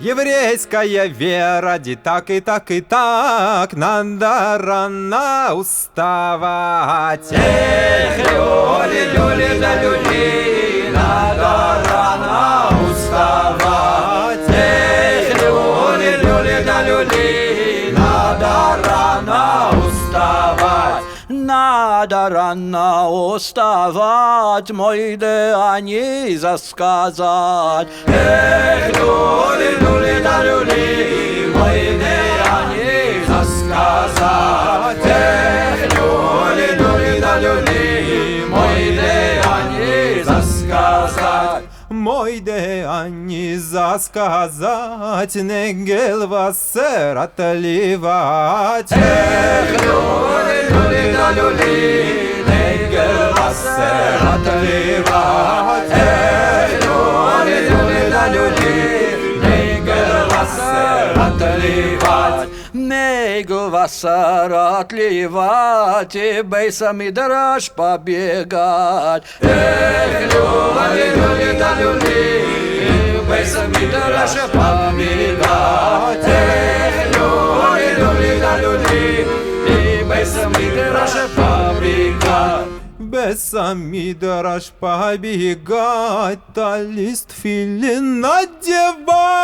Еврейская вера, ди так и так и так, надо рано уставать. Эх, люли, люли, да люли, надо Надо рано уставать, мой Деониз сказать. Эх, люли, люли, да люли, мой Деониз Мой де они засказать, негел вассер отливать. Эх, люли, люли, да люли, негер вассер отливать. Негу вассер отливать, и бейсами дрожь побегать. Эх, люли, люли, да люли, и бейсами дрожь побегать. Эх, люли, люли, да люли, и дрожь побегать. Без самидраш побегать, та лист филин надевать.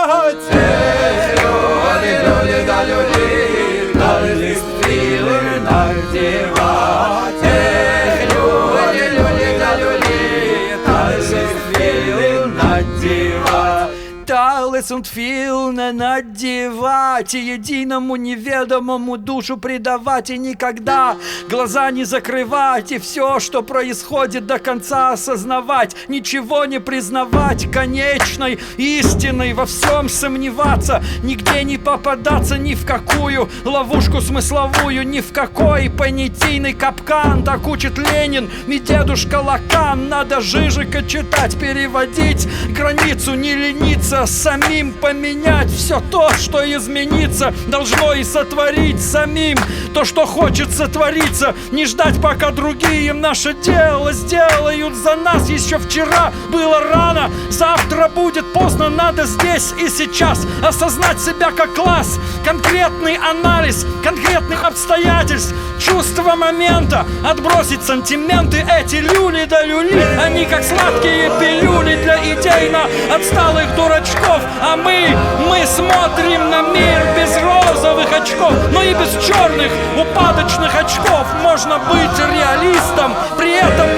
Und фил не надевать, и единому неведомому душу предавать, и никогда глаза не закрывать, и все, что происходит, до конца осознавать, ничего не признавать конечной истиной, во всем сомневаться, нигде не попадаться ни в какую ловушку смысловую, ни в какой понятийный капкан, так учит Ленин и дедушка Лакан, надо Жижика читать, переводить границу, не лениться, самим поменять все то, что изменится, должно и сотворить самим. То, что хочет сотвориться, не ждать, пока другие наше дело сделают за нас. Еще вчера было рано, завтра будет поздно, надо здесь и сейчас осознать себя как класс, конкретный анализ конкретных обстоятельств, чувство момента, отбросить сантименты, эти люли да люли, они как сладкие пилюли для идейно отсталых дурачков, а мы, мы смотрим на мир без розовых очков, но и без черных упадочных очков. Можно быть реалистом, при этом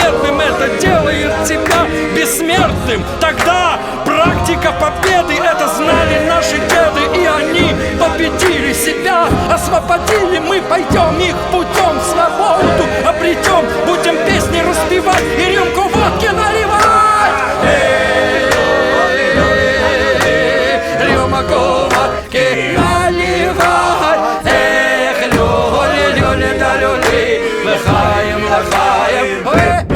бессмертным Это делает тебя бессмертным. Тогда практика победы Это знали наши деды И они победили себя. Освободили мы, пойдем их путем Свободу обретем. Будем песни распевать И рюмку водки наливать. Эй, наливать. Эх, люли, люли, да люли Лыхаем, лыхаем, эх